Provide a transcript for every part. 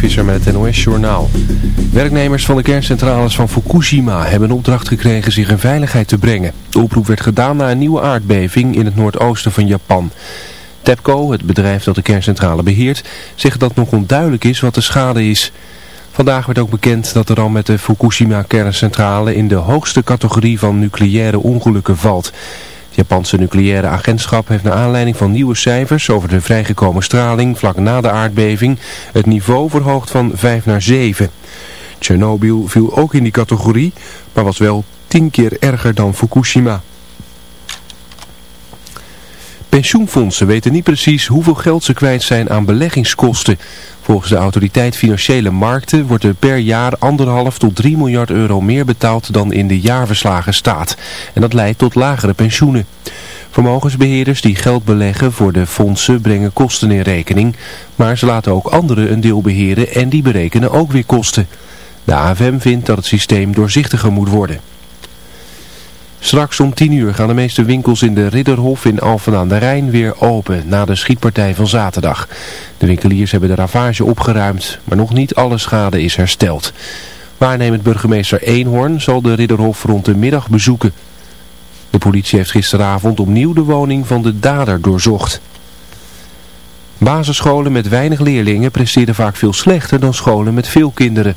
Visser met het NOS-journaal. Werknemers van de kerncentrales van Fukushima hebben opdracht gekregen zich in veiligheid te brengen. De oproep werd gedaan na een nieuwe aardbeving in het noordoosten van Japan. TEPCO, het bedrijf dat de kerncentrale beheert, zegt dat nog onduidelijk is wat de schade is. Vandaag werd ook bekend dat er al met de Fukushima kerncentrale in de hoogste categorie van nucleaire ongelukken valt... Het Japanse nucleaire agentschap heeft naar aanleiding van nieuwe cijfers over de vrijgekomen straling vlak na de aardbeving het niveau verhoogd van 5 naar 7. Tsjernobyl viel ook in die categorie, maar was wel 10 keer erger dan Fukushima. Pensioenfondsen weten niet precies hoeveel geld ze kwijt zijn aan beleggingskosten. Volgens de autoriteit Financiële Markten wordt er per jaar anderhalf tot 3 miljard euro meer betaald dan in de jaarverslagen staat. En dat leidt tot lagere pensioenen. Vermogensbeheerders die geld beleggen voor de fondsen brengen kosten in rekening. Maar ze laten ook anderen een deel beheren en die berekenen ook weer kosten. De AFM vindt dat het systeem doorzichtiger moet worden. Straks om 10 uur gaan de meeste winkels in de Ridderhof in Alphen aan de Rijn weer open na de schietpartij van zaterdag. De winkeliers hebben de ravage opgeruimd, maar nog niet alle schade is hersteld. Waarnemend burgemeester Eenhoorn zal de Ridderhof rond de middag bezoeken. De politie heeft gisteravond opnieuw de woning van de dader doorzocht. Basisscholen met weinig leerlingen presteren vaak veel slechter dan scholen met veel kinderen.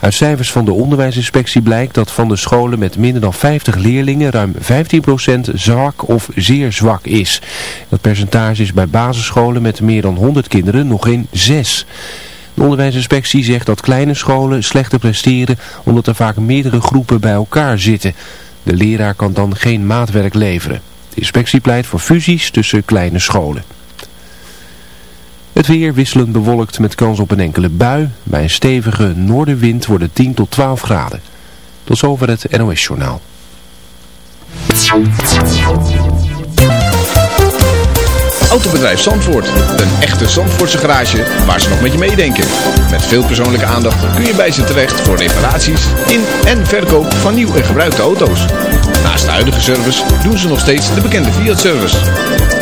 Uit cijfers van de onderwijsinspectie blijkt dat van de scholen met minder dan 50 leerlingen ruim 15% zwak of zeer zwak is. Dat percentage is bij basisscholen met meer dan 100 kinderen nog in 6. De onderwijsinspectie zegt dat kleine scholen slechter presteren omdat er vaak meerdere groepen bij elkaar zitten. De leraar kan dan geen maatwerk leveren. De inspectie pleit voor fusies tussen kleine scholen. Het weer wisselend bewolkt met kans op een enkele bui. Bij een stevige noordenwind worden 10 tot 12 graden. Tot zover het NOS Journaal. Autobedrijf Zandvoort. Een echte Zandvoortse garage waar ze nog met je meedenken. Met veel persoonlijke aandacht kun je bij ze terecht voor reparaties in en verkoop van nieuw en gebruikte auto's. Naast de huidige service doen ze nog steeds de bekende Fiat-service.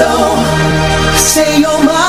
coração, Senhor.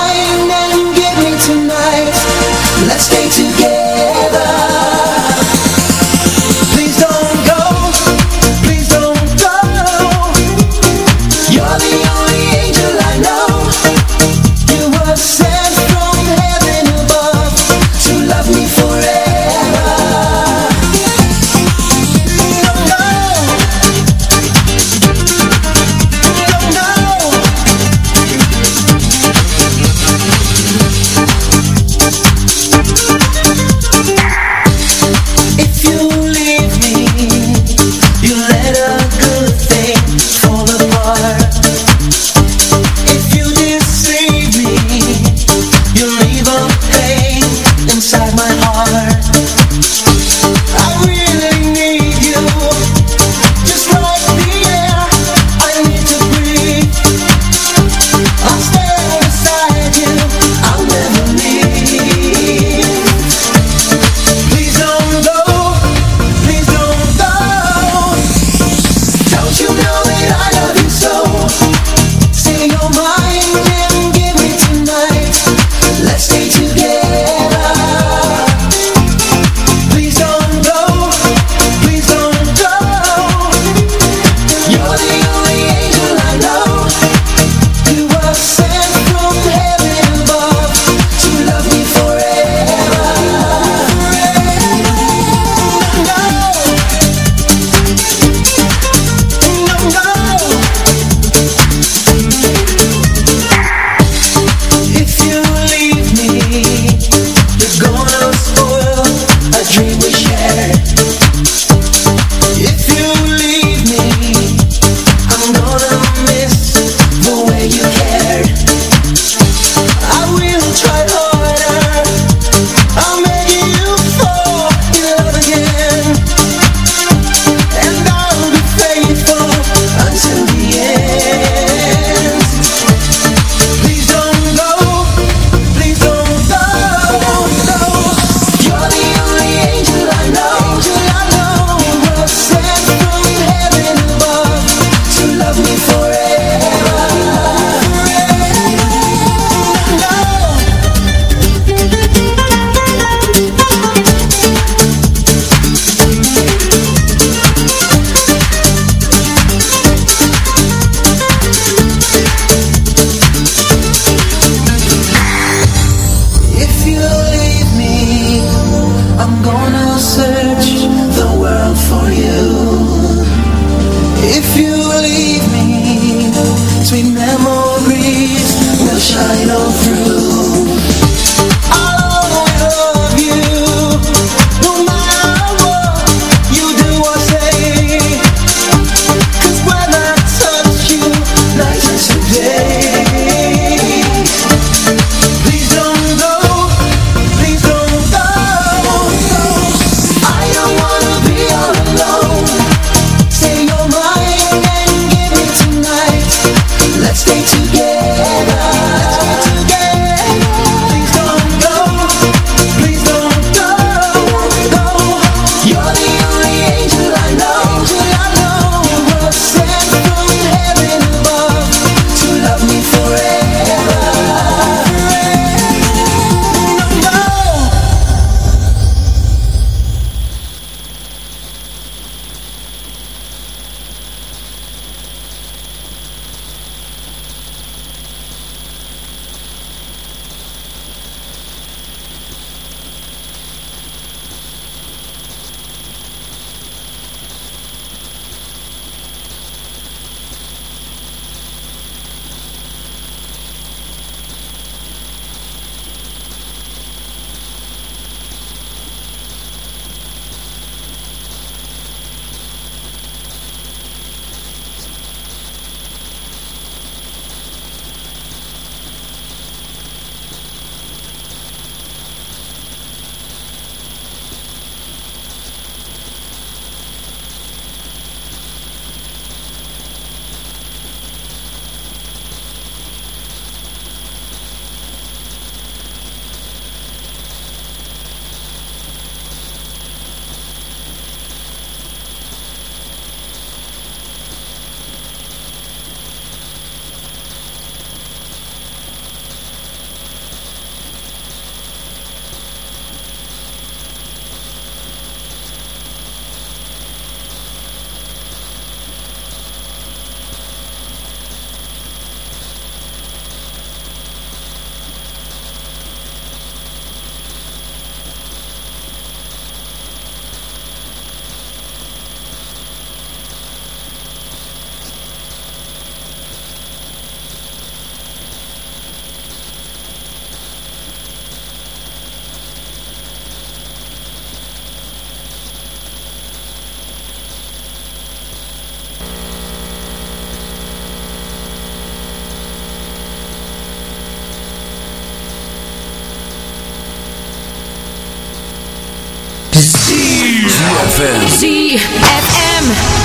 ZFM.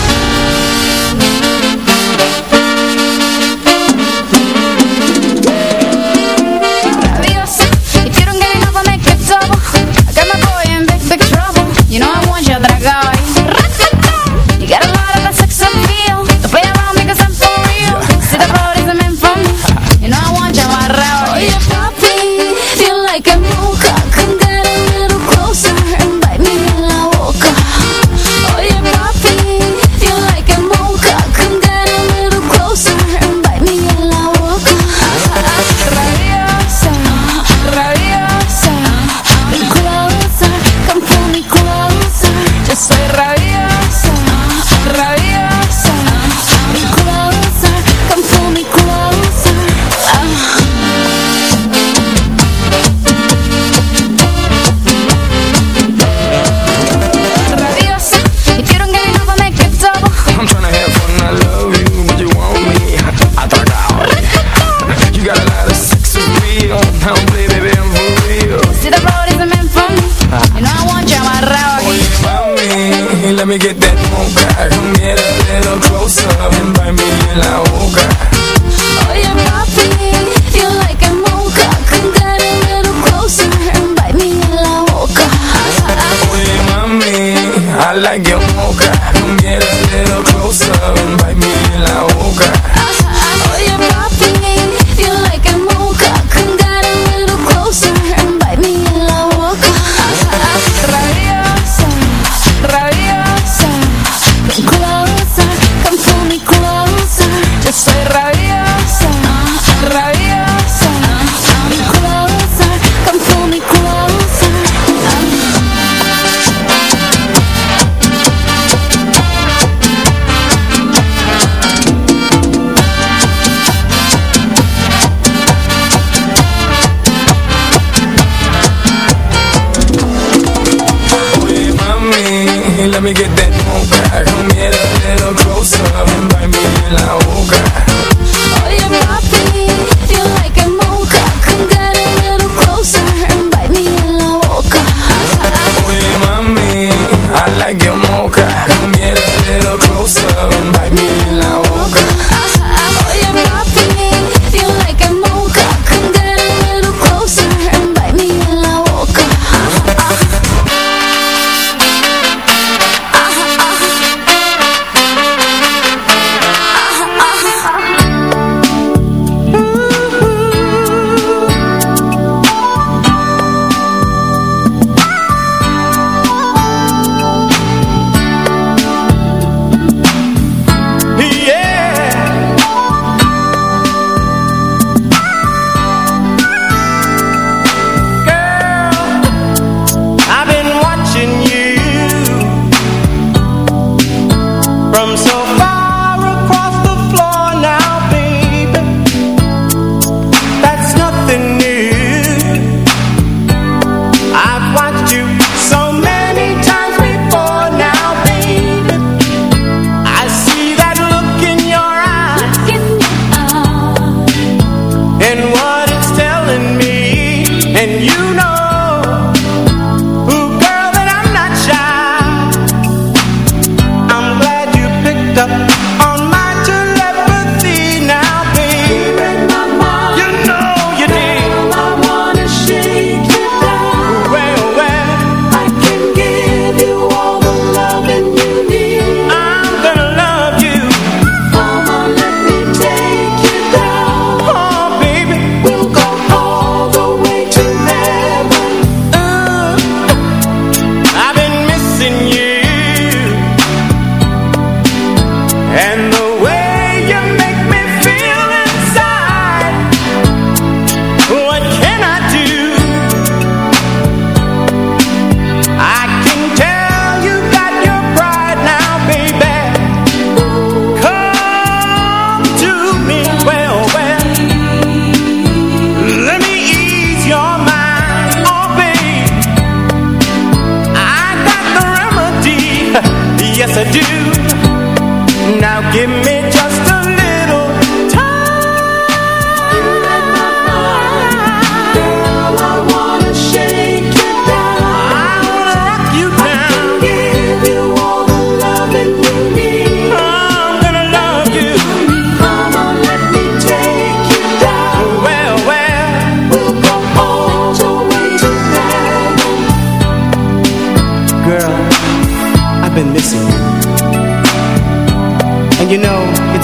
like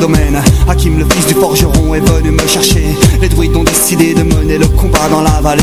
domaine. Hakim le fils du forgeron est venu me chercher. Les druides ont décidé de mener le combat dans la vallée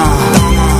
nah.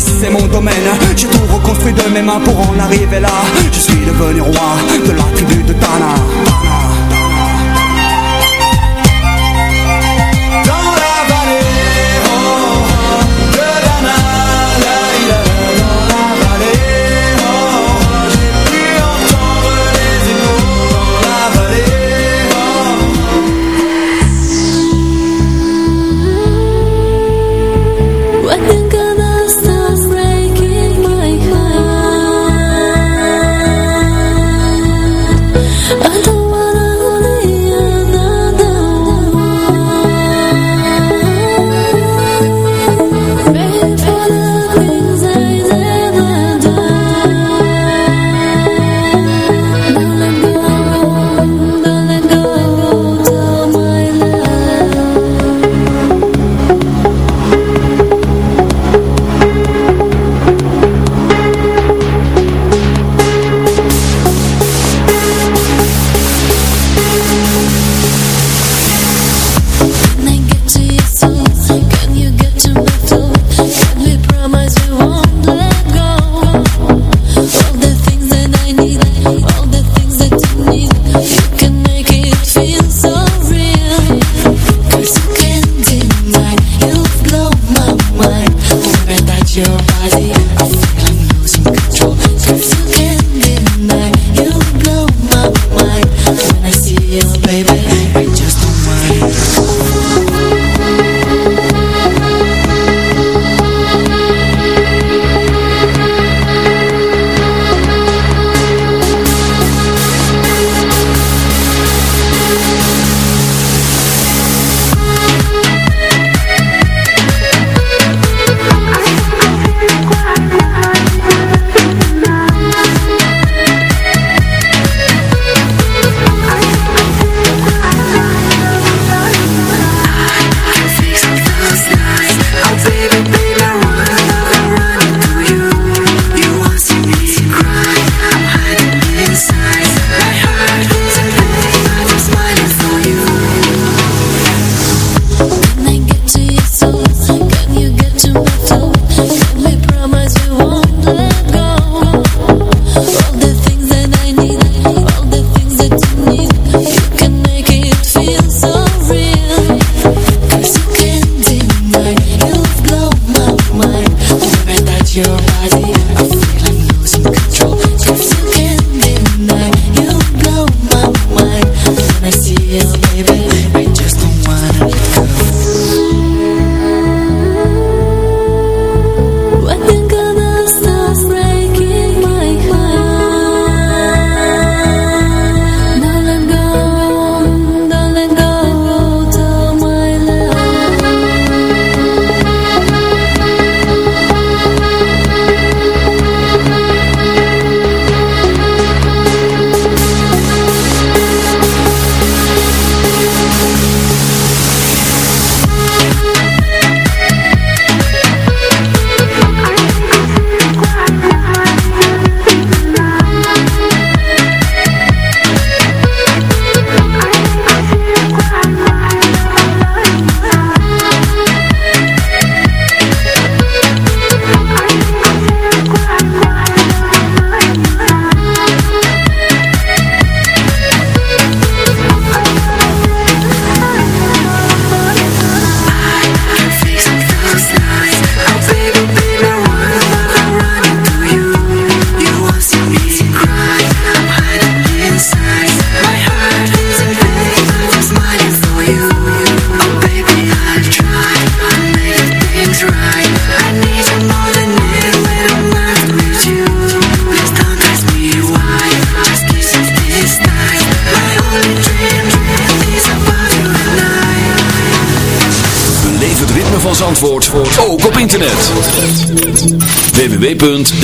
et mon domaine J'ai tout reconstruit de mes mains pour en arriver là. Je suis devenu roi de la tribu de Tana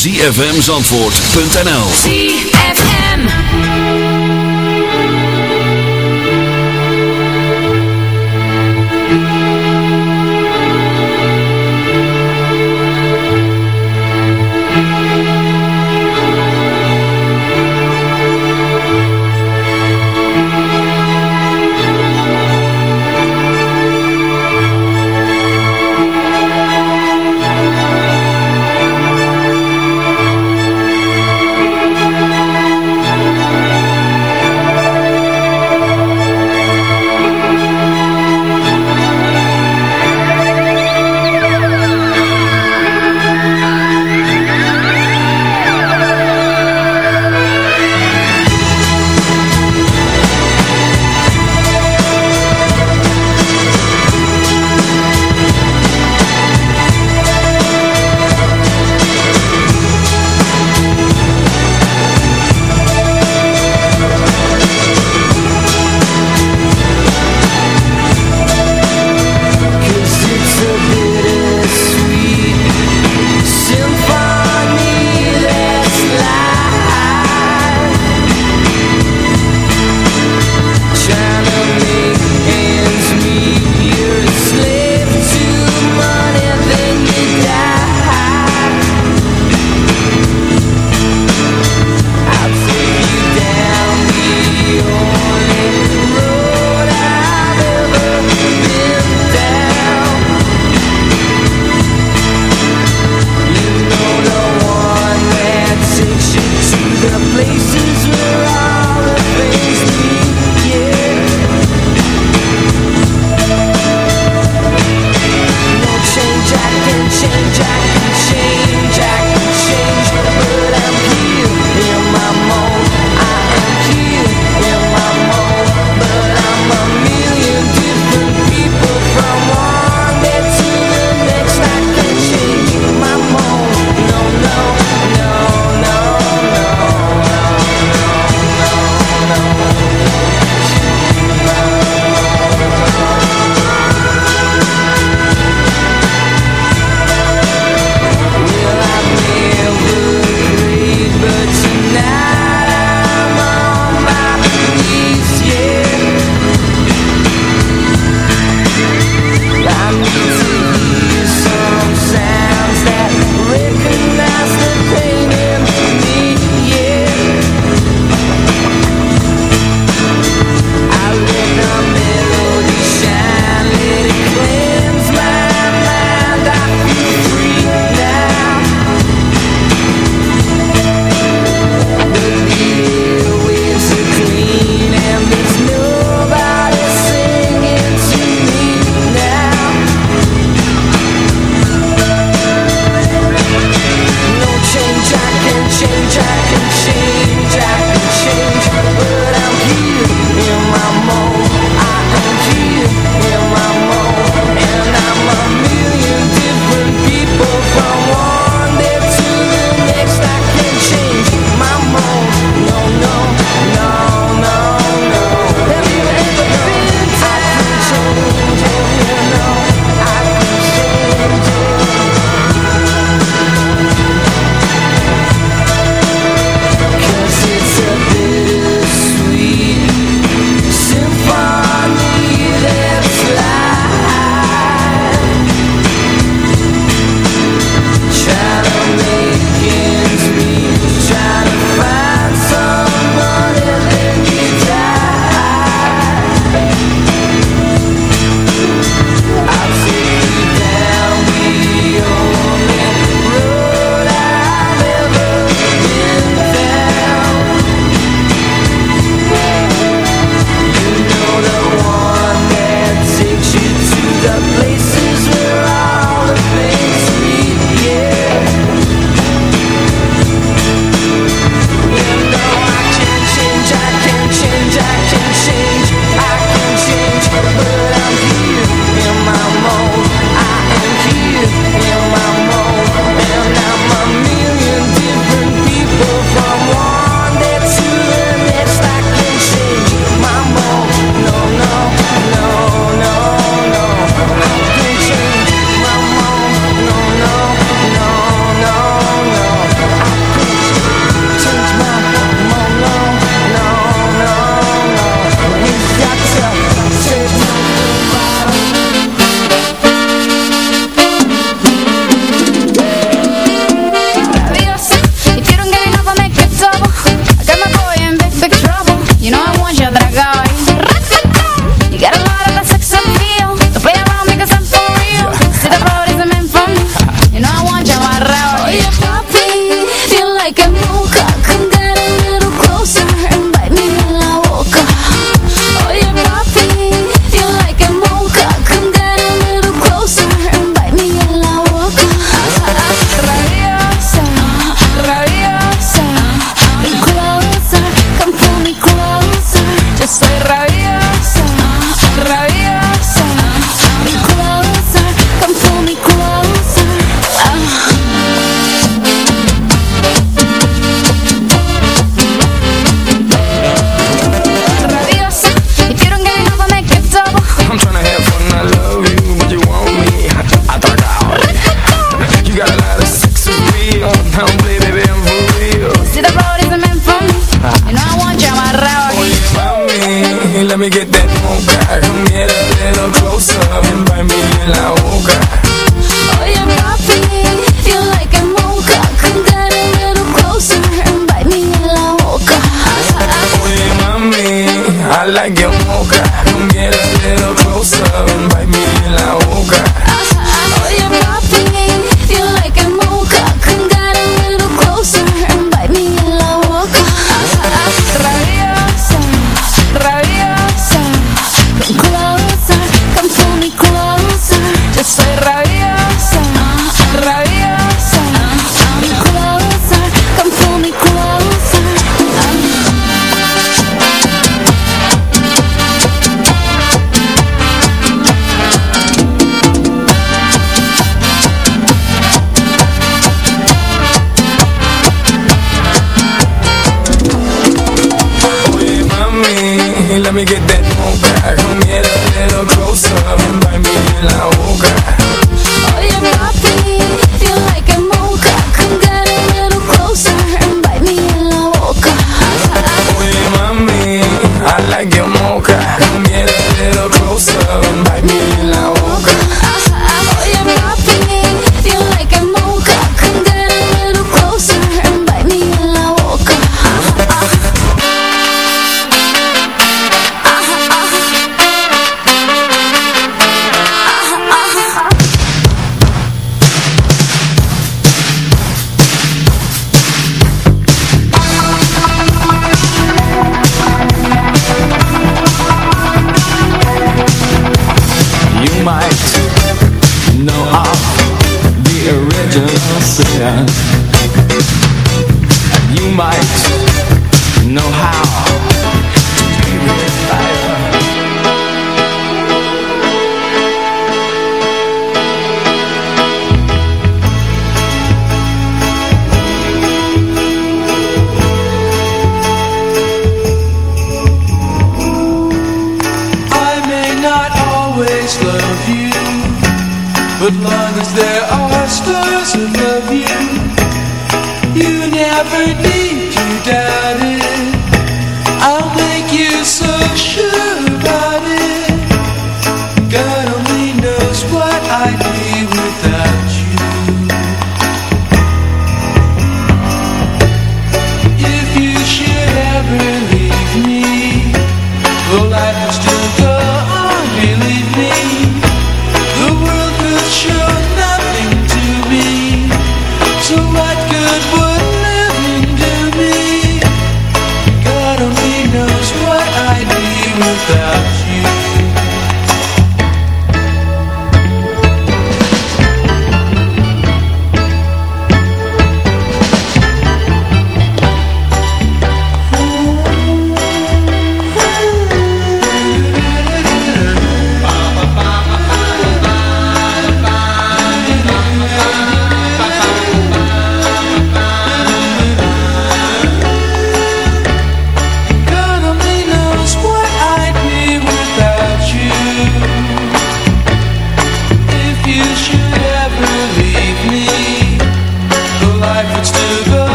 www.zfmzandvoort.nl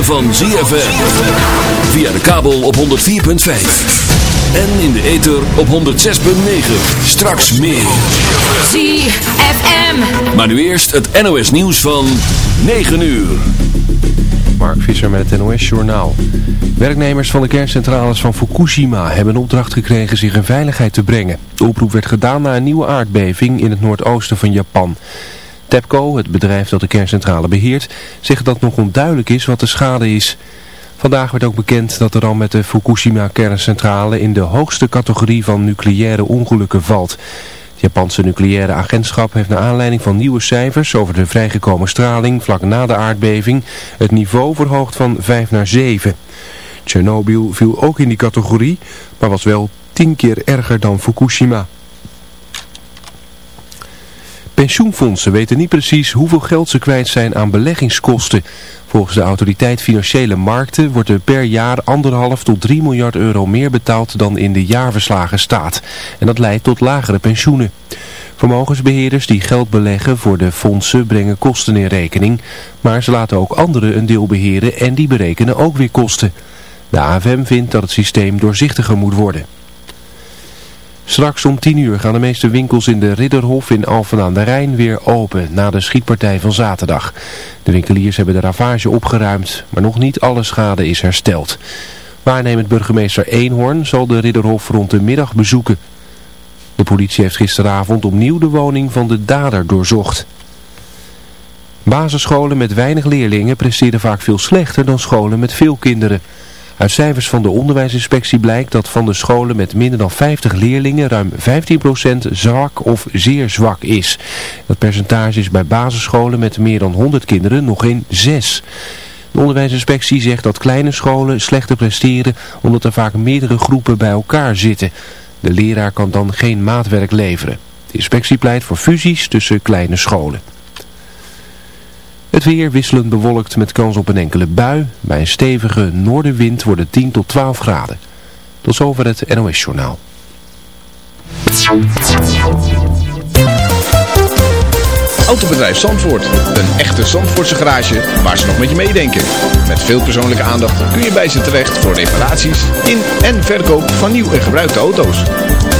ritme van ZFM. Via de kabel op 104.5. En in de ether op 106.9. Straks meer. ZFM. Maar nu eerst het NOS nieuws van 9 uur. Mark Visser met het NOS Journaal. Werknemers van de kerncentrales van Fukushima hebben een opdracht gekregen zich in veiligheid te brengen. De oproep werd gedaan na een nieuwe aardbeving in het noordoosten van Japan. TEPCO, het bedrijf dat de kerncentrale beheert, zegt dat nog onduidelijk is wat de schade is. Vandaag werd ook bekend dat er al met de Fukushima kerncentrale in de hoogste categorie van nucleaire ongelukken valt. Het Japanse nucleaire agentschap heeft naar aanleiding van nieuwe cijfers over de vrijgekomen straling vlak na de aardbeving het niveau verhoogd van 5 naar 7. Tsjernobyl viel ook in die categorie, maar was wel 10 keer erger dan Fukushima. Pensioenfondsen weten niet precies hoeveel geld ze kwijt zijn aan beleggingskosten. Volgens de autoriteit Financiële Markten wordt er per jaar anderhalf tot 3 miljard euro meer betaald dan in de jaarverslagen staat. En dat leidt tot lagere pensioenen. Vermogensbeheerders die geld beleggen voor de fondsen brengen kosten in rekening. Maar ze laten ook anderen een deel beheren en die berekenen ook weer kosten. De AFM vindt dat het systeem doorzichtiger moet worden. Straks om 10 uur gaan de meeste winkels in de Ridderhof in Alphen aan de Rijn weer open na de schietpartij van zaterdag. De winkeliers hebben de ravage opgeruimd, maar nog niet alle schade is hersteld. Waarnemend burgemeester Eenhoorn zal de Ridderhof rond de middag bezoeken. De politie heeft gisteravond opnieuw de woning van de dader doorzocht. Basisscholen met weinig leerlingen presteren vaak veel slechter dan scholen met veel kinderen. Uit cijfers van de onderwijsinspectie blijkt dat van de scholen met minder dan 50 leerlingen ruim 15% zwak of zeer zwak is. Dat percentage is bij basisscholen met meer dan 100 kinderen nog geen 6. De onderwijsinspectie zegt dat kleine scholen slechter presteren omdat er vaak meerdere groepen bij elkaar zitten. De leraar kan dan geen maatwerk leveren. De inspectie pleit voor fusies tussen kleine scholen. Het weer wisselend bewolkt met kans op een enkele bui. Bij een stevige noordenwind wordt het 10 tot 12 graden. Tot zover het NOS Journaal. Autobedrijf Zandvoort. Een echte Zandvoortse garage waar ze nog met je meedenken. Met veel persoonlijke aandacht kun je bij ze terecht voor reparaties in en verkoop van nieuw en gebruikte auto's.